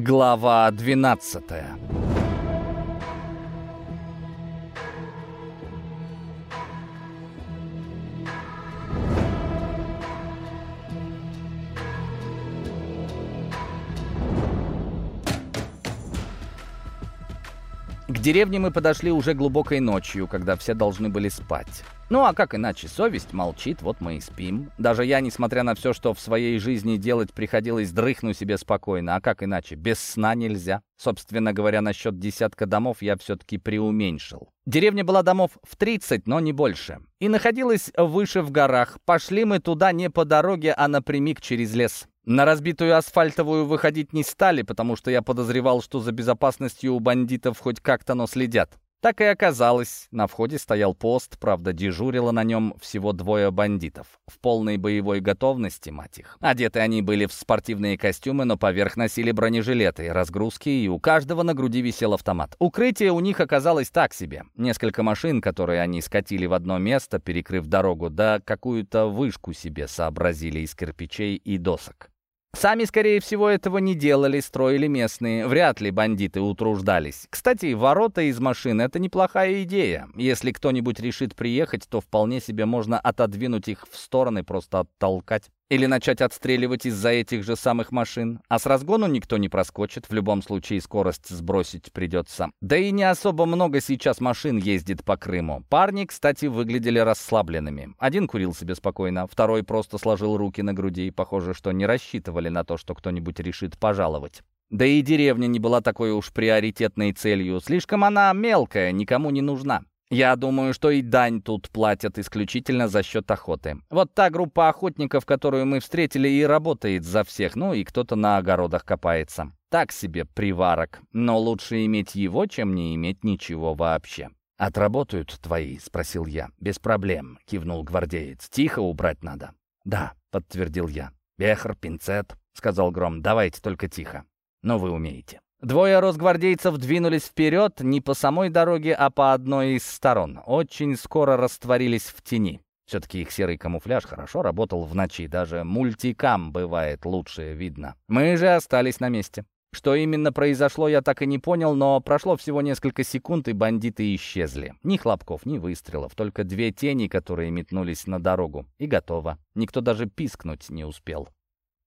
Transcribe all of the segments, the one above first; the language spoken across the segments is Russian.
Глава 12 деревне мы подошли уже глубокой ночью, когда все должны были спать. Ну а как иначе? Совесть молчит, вот мы и спим. Даже я, несмотря на все, что в своей жизни делать приходилось, дрыхну себе спокойно. А как иначе? Без сна нельзя. Собственно говоря, насчет десятка домов я все-таки преуменьшил. Деревня была домов в 30, но не больше. И находилась выше в горах. Пошли мы туда не по дороге, а напрямик через лес. На разбитую асфальтовую выходить не стали, потому что я подозревал, что за безопасностью у бандитов хоть как-то, но следят. Так и оказалось. На входе стоял пост, правда, дежурило на нем всего двое бандитов. В полной боевой готовности, мать их. Одеты они были в спортивные костюмы, но поверх носили бронежилеты, разгрузки, и у каждого на груди висел автомат. Укрытие у них оказалось так себе. Несколько машин, которые они скатили в одно место, перекрыв дорогу, да какую-то вышку себе сообразили из кирпичей и досок. Сами, скорее всего, этого не делали, строили местные. Вряд ли бандиты утруждались. Кстати, ворота из машин — это неплохая идея. Если кто-нибудь решит приехать, то вполне себе можно отодвинуть их в стороны, просто оттолкать. Или начать отстреливать из-за этих же самых машин. А с разгону никто не проскочит, в любом случае скорость сбросить придется. Да и не особо много сейчас машин ездит по Крыму. Парни, кстати, выглядели расслабленными. Один курил себе спокойно, второй просто сложил руки на груди. Похоже, что не рассчитывали на то, что кто-нибудь решит пожаловать. Да и деревня не была такой уж приоритетной целью. Слишком она мелкая, никому не нужна. Я думаю, что и дань тут платят исключительно за счет охоты. Вот та группа охотников, которую мы встретили, и работает за всех, ну и кто-то на огородах копается. Так себе приварок, но лучше иметь его, чем не иметь ничего вообще. «Отработают твои?» — спросил я. «Без проблем», — кивнул гвардеец. «Тихо убрать надо». «Да», — подтвердил я. «Бехр, пинцет», — сказал Гром. «Давайте только тихо. Но вы умеете». Двое росгвардейцев двинулись вперед не по самой дороге, а по одной из сторон. Очень скоро растворились в тени. Все-таки их серый камуфляж хорошо работал в ночи, даже мультикам бывает лучше видно. Мы же остались на месте. Что именно произошло, я так и не понял, но прошло всего несколько секунд, и бандиты исчезли. Ни хлопков, ни выстрелов, только две тени, которые метнулись на дорогу. И готово. Никто даже пискнуть не успел.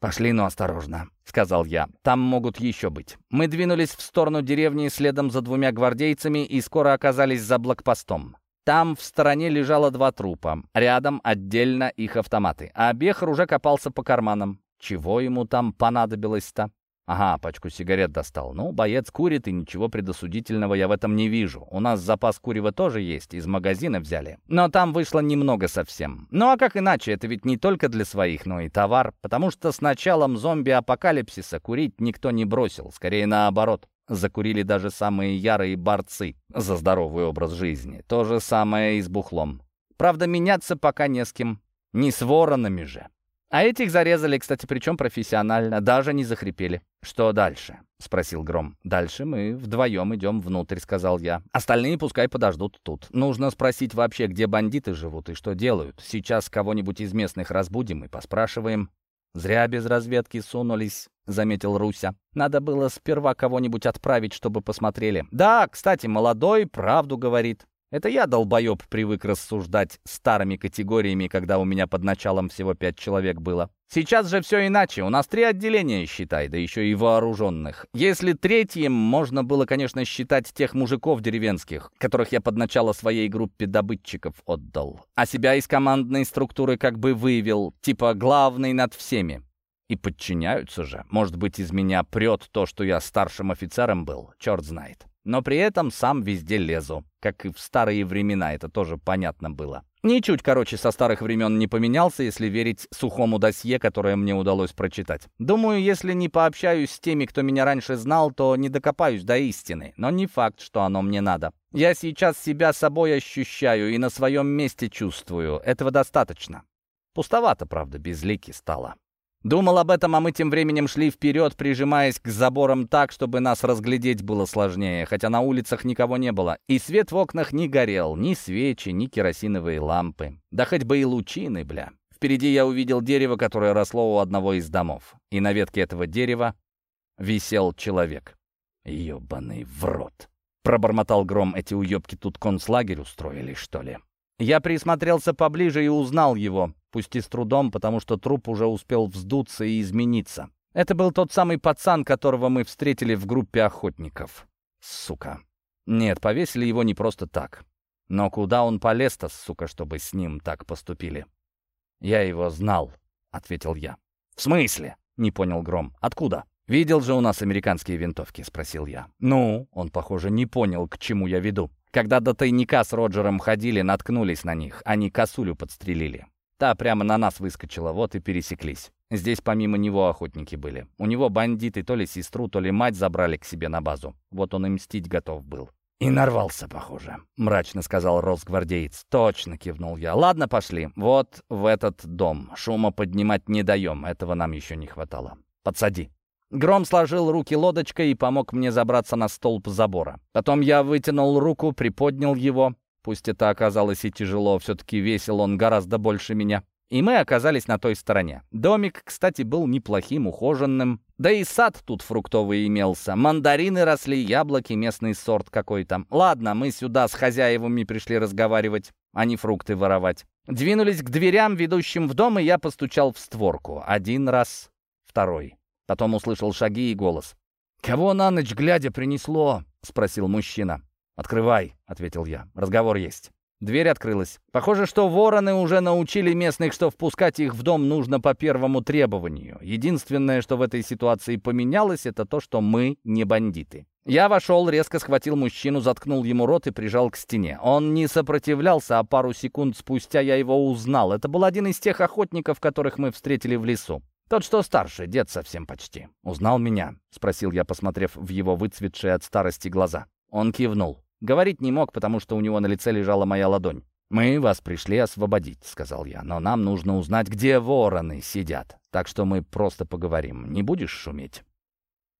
«Пошли, но осторожно», — сказал я. «Там могут еще быть». Мы двинулись в сторону деревни следом за двумя гвардейцами и скоро оказались за блокпостом. Там в стороне лежало два трупа, рядом отдельно их автоматы, а Бехар уже копался по карманам. Чего ему там понадобилось-то? Ага, пачку сигарет достал. Ну, боец курит, и ничего предосудительного я в этом не вижу. У нас запас курева тоже есть, из магазина взяли. Но там вышло немного совсем. Ну а как иначе, это ведь не только для своих, но и товар. Потому что с началом зомби-апокалипсиса курить никто не бросил, скорее наоборот. Закурили даже самые ярые борцы за здоровый образ жизни. То же самое и с бухлом. Правда, меняться пока не с кем. Не с воронами же. А этих зарезали, кстати, причем профессионально, даже не захрипели. «Что дальше?» — спросил Гром. «Дальше мы вдвоем идем внутрь», — сказал я. «Остальные пускай подождут тут. Нужно спросить вообще, где бандиты живут и что делают. Сейчас кого-нибудь из местных разбудим и поспрашиваем». «Зря без разведки сунулись», — заметил Руся. «Надо было сперва кого-нибудь отправить, чтобы посмотрели». «Да, кстати, молодой правду говорит. Это я, долбоеб, привык рассуждать старыми категориями, когда у меня под началом всего пять человек было. Сейчас же все иначе. У нас три отделения, считай, да еще и вооруженных. Если третьим можно было, конечно, считать тех мужиков деревенских, которых я под начало своей группе добытчиков отдал. А себя из командной структуры как бы вывел, типа главный над всеми. И подчиняются же. Может быть, из меня прет то, что я старшим офицером был, черт знает но при этом сам везде лезу. Как и в старые времена, это тоже понятно было. Ничуть, короче, со старых времен не поменялся, если верить сухому досье, которое мне удалось прочитать. Думаю, если не пообщаюсь с теми, кто меня раньше знал, то не докопаюсь до истины. Но не факт, что оно мне надо. Я сейчас себя собой ощущаю и на своем месте чувствую. Этого достаточно. Пустовато, правда, безлики стало. Думал об этом, а мы тем временем шли вперед, прижимаясь к заборам так, чтобы нас разглядеть было сложнее, хотя на улицах никого не было. И свет в окнах не горел, ни свечи, ни керосиновые лампы. Да хоть бы и лучины, бля. Впереди я увидел дерево, которое росло у одного из домов. И на ветке этого дерева висел человек. «Ебаный в рот!» Пробормотал гром, эти уебки тут концлагерь устроили, что ли? Я присмотрелся поближе и узнал его, пусть и с трудом, потому что труп уже успел вздуться и измениться. Это был тот самый пацан, которого мы встретили в группе охотников. Сука. Нет, повесили его не просто так. Но куда он полез-то, сука, чтобы с ним так поступили? «Я его знал», — ответил я. «В смысле?» — не понял Гром. «Откуда?» «Видел же у нас американские винтовки?» — спросил я. «Ну?» — он, похоже, не понял, к чему я веду. Когда до тайника с Роджером ходили, наткнулись на них. Они косулю подстрелили. Та прямо на нас выскочила, вот и пересеклись. Здесь помимо него охотники были. У него бандиты то ли сестру, то ли мать забрали к себе на базу. Вот он и мстить готов был. «И нарвался, похоже», — мрачно сказал росгвардеец. «Точно», — кивнул я. «Ладно, пошли. Вот в этот дом. Шума поднимать не даем. Этого нам еще не хватало. Подсади». Гром сложил руки лодочкой и помог мне забраться на столб забора. Потом я вытянул руку, приподнял его. Пусть это оказалось и тяжело, все-таки весил он гораздо больше меня. И мы оказались на той стороне. Домик, кстати, был неплохим, ухоженным. Да и сад тут фруктовый имелся. Мандарины росли, яблоки, местный сорт какой-то. Ладно, мы сюда с хозяевами пришли разговаривать, а не фрукты воровать. Двинулись к дверям, ведущим в дом, и я постучал в створку. Один раз, второй. Потом услышал шаги и голос. «Кого на ночь глядя принесло?» — спросил мужчина. «Открывай», — ответил я. «Разговор есть». Дверь открылась. Похоже, что вороны уже научили местных, что впускать их в дом нужно по первому требованию. Единственное, что в этой ситуации поменялось, это то, что мы не бандиты. Я вошел, резко схватил мужчину, заткнул ему рот и прижал к стене. Он не сопротивлялся, а пару секунд спустя я его узнал. Это был один из тех охотников, которых мы встретили в лесу. «Тот, что старше, дед совсем почти. Узнал меня?» — спросил я, посмотрев в его выцветшие от старости глаза. Он кивнул. Говорить не мог, потому что у него на лице лежала моя ладонь. «Мы вас пришли освободить», — сказал я, «но нам нужно узнать, где вороны сидят. Так что мы просто поговорим. Не будешь шуметь?»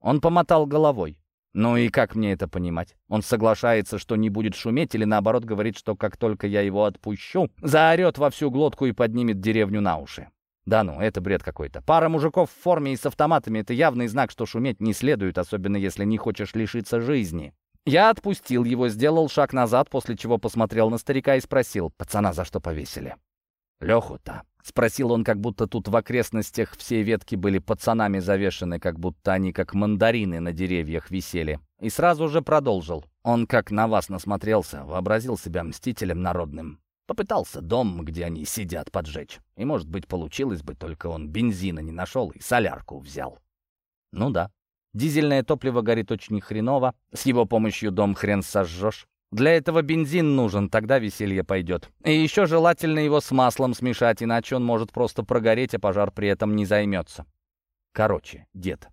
Он помотал головой. «Ну и как мне это понимать? Он соглашается, что не будет шуметь, или наоборот говорит, что как только я его отпущу, заорет во всю глотку и поднимет деревню на уши?» Да ну, это бред какой-то. Пара мужиков в форме и с автоматами — это явный знак, что шуметь не следует, особенно если не хочешь лишиться жизни. Я отпустил его, сделал шаг назад, после чего посмотрел на старика и спросил, «Пацана за что повесили?» «Леху-то?» — спросил он, как будто тут в окрестностях все ветки были пацанами завешены, как будто они как мандарины на деревьях висели. И сразу же продолжил. Он как на вас насмотрелся, вообразил себя мстителем народным. Попытался дом, где они сидят, поджечь. И, может быть, получилось бы, только он бензина не нашел и солярку взял. Ну да. Дизельное топливо горит очень хреново. С его помощью дом хрен сожжешь. Для этого бензин нужен, тогда веселье пойдет. И еще желательно его с маслом смешать, иначе он может просто прогореть, а пожар при этом не займется. Короче, дед.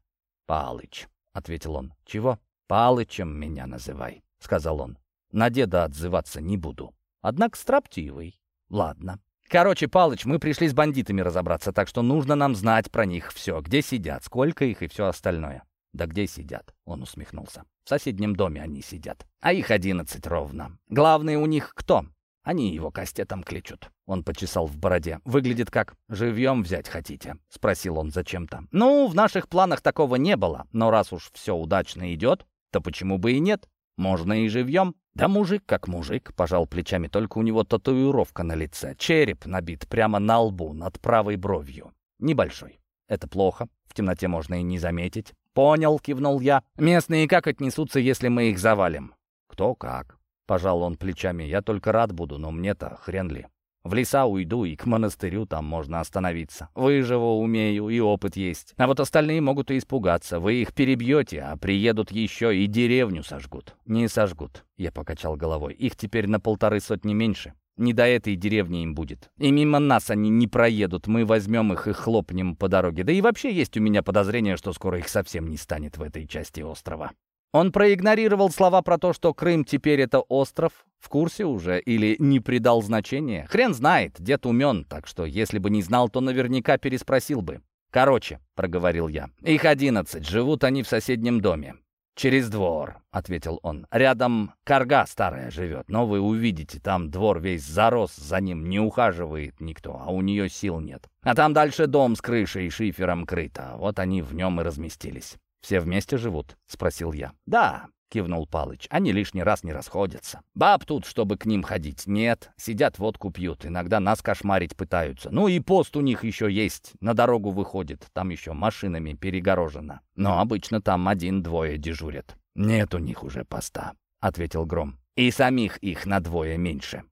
Палыч, — ответил он. Чего? Палычем меня называй, — сказал он. На деда отзываться не буду. Однако строптивый. Ладно. Короче, Палыч, мы пришли с бандитами разобраться, так что нужно нам знать про них все. Где сидят, сколько их и все остальное. Да где сидят? Он усмехнулся. В соседнем доме они сидят. А их одиннадцать ровно. Главный у них кто? Они его кастетом кличут. Он почесал в бороде. «Выглядит как «живьем взять хотите?» — спросил он зачем-то. «Ну, в наших планах такого не было. Но раз уж все удачно идет, то почему бы и нет? Можно и живьем». «Да мужик как мужик», — пожал плечами, только у него татуировка на лице. Череп набит прямо на лбу, над правой бровью. Небольшой. Это плохо, в темноте можно и не заметить. «Понял», — кивнул я. «Местные как отнесутся, если мы их завалим?» «Кто как?» — пожал он плечами. «Я только рад буду, но мне-то хрен ли». В леса уйду и к монастырю там можно остановиться. Выживу умею и опыт есть. А вот остальные могут и испугаться. Вы их перебьете, а приедут еще и деревню сожгут. Не сожгут, я покачал головой. Их теперь на полторы сотни меньше. Не до этой деревни им будет. И мимо нас они не проедут. Мы возьмем их и хлопнем по дороге. Да и вообще есть у меня подозрение, что скоро их совсем не станет в этой части острова. Он проигнорировал слова про то, что Крым теперь это остров, в курсе уже или не придал значения. Хрен знает, дед умен, так что если бы не знал, то наверняка переспросил бы. «Короче», — проговорил я, — «их одиннадцать, живут они в соседнем доме». «Через двор», — ответил он. «Рядом карга старая живет, но вы увидите, там двор весь зарос, за ним не ухаживает никто, а у нее сил нет. А там дальше дом с крышей и шифером крыто, вот они в нем и разместились. «Все вместе живут?» — спросил я. «Да», — кивнул Палыч. «Они лишний раз не расходятся. Баб тут, чтобы к ним ходить, нет. Сидят, водку пьют, иногда нас кошмарить пытаются. Ну и пост у них еще есть. На дорогу выходит, там еще машинами перегорожено. Но обычно там один-двое дежурят». «Нет у них уже поста», — ответил Гром. «И самих их на двое меньше».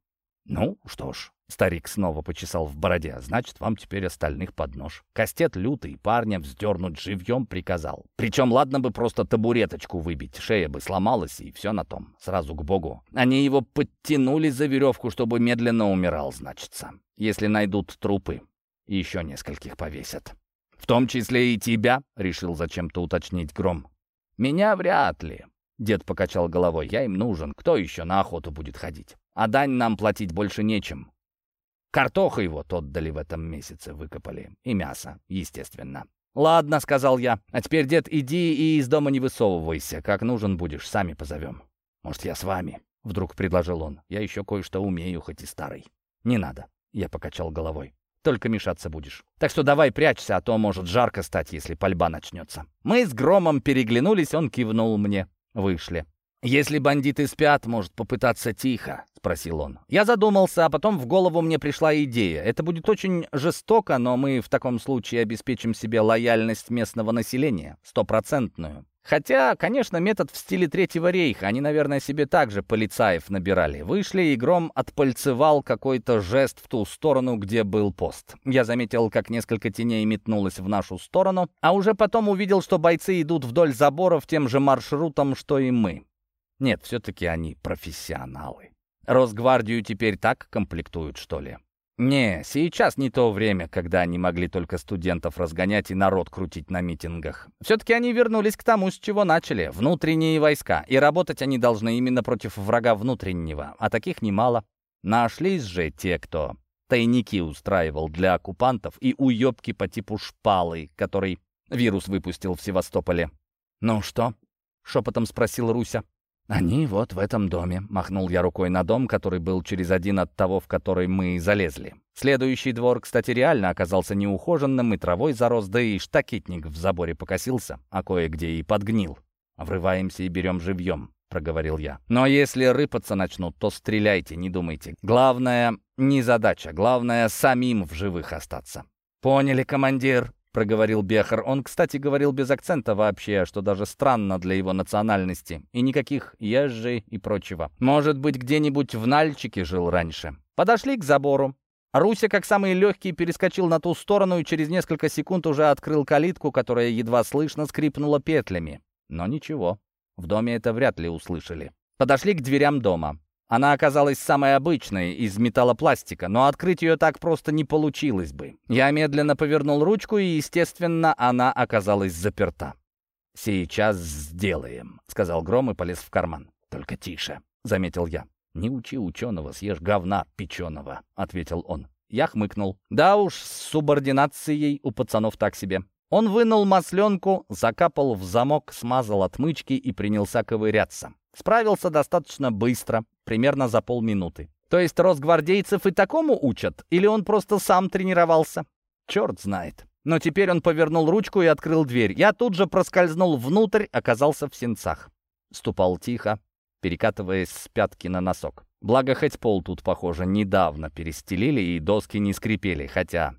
«Ну, что ж, Старик снова почесал в бороде. «Значит, вам теперь остальных под нож». Кастет лютый парня вздернуть живьем приказал. Причем ладно бы просто табуреточку выбить, шея бы сломалась, и все на том. Сразу к богу. Они его подтянули за веревку, чтобы медленно умирал, значится. Если найдут трупы, еще нескольких повесят. «В том числе и тебя?» — решил зачем-то уточнить Гром. «Меня вряд ли». Дед покачал головой. «Я им нужен. Кто еще на охоту будет ходить? А дань нам платить больше нечем. Картохой вот отдали в этом месяце, выкопали. И мясо, естественно. «Ладно», — сказал я. «А теперь, дед, иди и из дома не высовывайся. Как нужен будешь, сами позовем». «Может, я с вами?» — вдруг предложил он. «Я еще кое-что умею, хоть и старый». «Не надо», — я покачал головой. «Только мешаться будешь. Так что давай прячься, а то может жарко стать, если пальба начнется». Мы с Громом переглянулись, он кивнул мне. Вышли. «Если бандиты спят, может попытаться тихо», — спросил он. Я задумался, а потом в голову мне пришла идея. Это будет очень жестоко, но мы в таком случае обеспечим себе лояльность местного населения, стопроцентную. Хотя, конечно, метод в стиле Третьего рейха. Они, наверное, себе также полицаев набирали. Вышли, и Гром отпальцевал какой-то жест в ту сторону, где был пост. Я заметил, как несколько теней метнулось в нашу сторону, а уже потом увидел, что бойцы идут вдоль заборов тем же маршрутом, что и мы. Нет, все-таки они профессионалы. Росгвардию теперь так комплектуют, что ли? Не, сейчас не то время, когда они могли только студентов разгонять и народ крутить на митингах. Все-таки они вернулись к тому, с чего начали. Внутренние войска. И работать они должны именно против врага внутреннего. А таких немало. Нашлись же те, кто тайники устраивал для оккупантов и уебки по типу шпалы, который вирус выпустил в Севастополе. «Ну что?» — шепотом спросил Руся. «Они вот в этом доме», — махнул я рукой на дом, который был через один от того, в который мы залезли. Следующий двор, кстати, реально оказался неухоженным, и травой зарос, да и штакетник в заборе покосился, а кое-где и подгнил. «Врываемся и берем живьем», — проговорил я. «Но если рыпаться начнут, то стреляйте, не думайте. Главное — не задача, главное — самим в живых остаться». «Поняли, командир», проговорил Бехар. Он, кстати, говорил без акцента вообще, что даже странно для его национальности. И никаких езжей и прочего. Может быть, где-нибудь в Нальчике жил раньше. Подошли к забору. Руся, как самый легкий, перескочил на ту сторону и через несколько секунд уже открыл калитку, которая едва слышно скрипнула петлями. Но ничего, в доме это вряд ли услышали. Подошли к дверям дома. Она оказалась самой обычной, из металлопластика, но открыть ее так просто не получилось бы. Я медленно повернул ручку, и, естественно, она оказалась заперта. «Сейчас сделаем», — сказал Гром и полез в карман. «Только тише», — заметил я. «Не учи ученого, съешь говна печеного», — ответил он. Я хмыкнул. «Да уж, с субординацией у пацанов так себе». Он вынул масленку, закапал в замок, смазал отмычки и принялся ковыряться. Справился достаточно быстро, примерно за полминуты. То есть росгвардейцев и такому учат? Или он просто сам тренировался? Черт знает. Но теперь он повернул ручку и открыл дверь. Я тут же проскользнул внутрь, оказался в сенцах. Ступал тихо, перекатываясь с пятки на носок. Благо, хоть пол тут, похоже, недавно перестелили и доски не скрипели, хотя...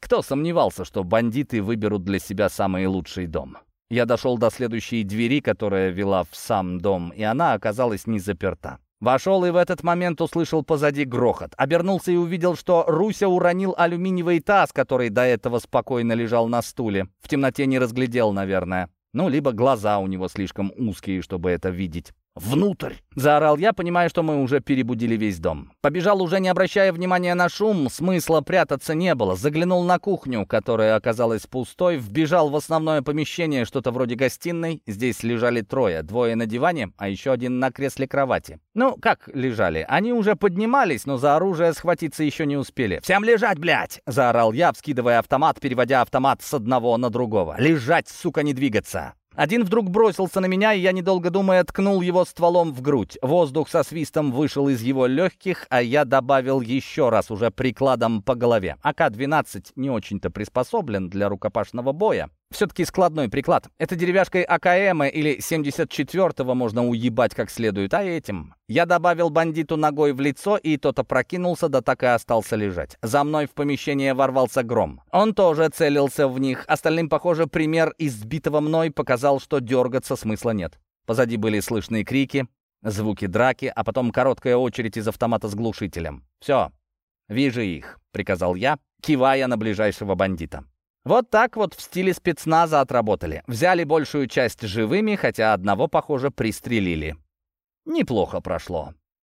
Кто сомневался, что бандиты выберут для себя самый лучший дом? Я дошел до следующей двери, которая вела в сам дом, и она оказалась не заперта. Вошел и в этот момент услышал позади грохот. Обернулся и увидел, что Руся уронил алюминиевый таз, который до этого спокойно лежал на стуле. В темноте не разглядел, наверное. Ну, либо глаза у него слишком узкие, чтобы это видеть. «Внутрь!» — заорал я, понимая, что мы уже перебудили весь дом. Побежал, уже не обращая внимания на шум, смысла прятаться не было. Заглянул на кухню, которая оказалась пустой, вбежал в основное помещение, что-то вроде гостиной. Здесь лежали трое, двое на диване, а еще один на кресле кровати. Ну, как лежали? Они уже поднимались, но за оружие схватиться еще не успели. «Всем лежать, блядь!» — заорал я, вскидывая автомат, переводя автомат с одного на другого. «Лежать, сука, не двигаться!» Один вдруг бросился на меня, и я, недолго думая, ткнул его стволом в грудь. Воздух со свистом вышел из его легких, а я добавил еще раз уже прикладом по голове. АК-12 не очень-то приспособлен для рукопашного боя, Все-таки складной приклад. Это деревяшкой АКМ или 74-го можно уебать как следует, а этим... Я добавил бандиту ногой в лицо, и тот опрокинулся, да так и остался лежать. За мной в помещение ворвался гром. Он тоже целился в них. Остальным, похоже, пример избитого мной показал, что дергаться смысла нет. Позади были слышны крики, звуки драки, а потом короткая очередь из автомата с глушителем. «Все, вижу их», — приказал я, кивая на ближайшего бандита. Вот так вот в стиле спецназа отработали. Взяли большую часть живыми, хотя одного, похоже, пристрелили. Неплохо прошло.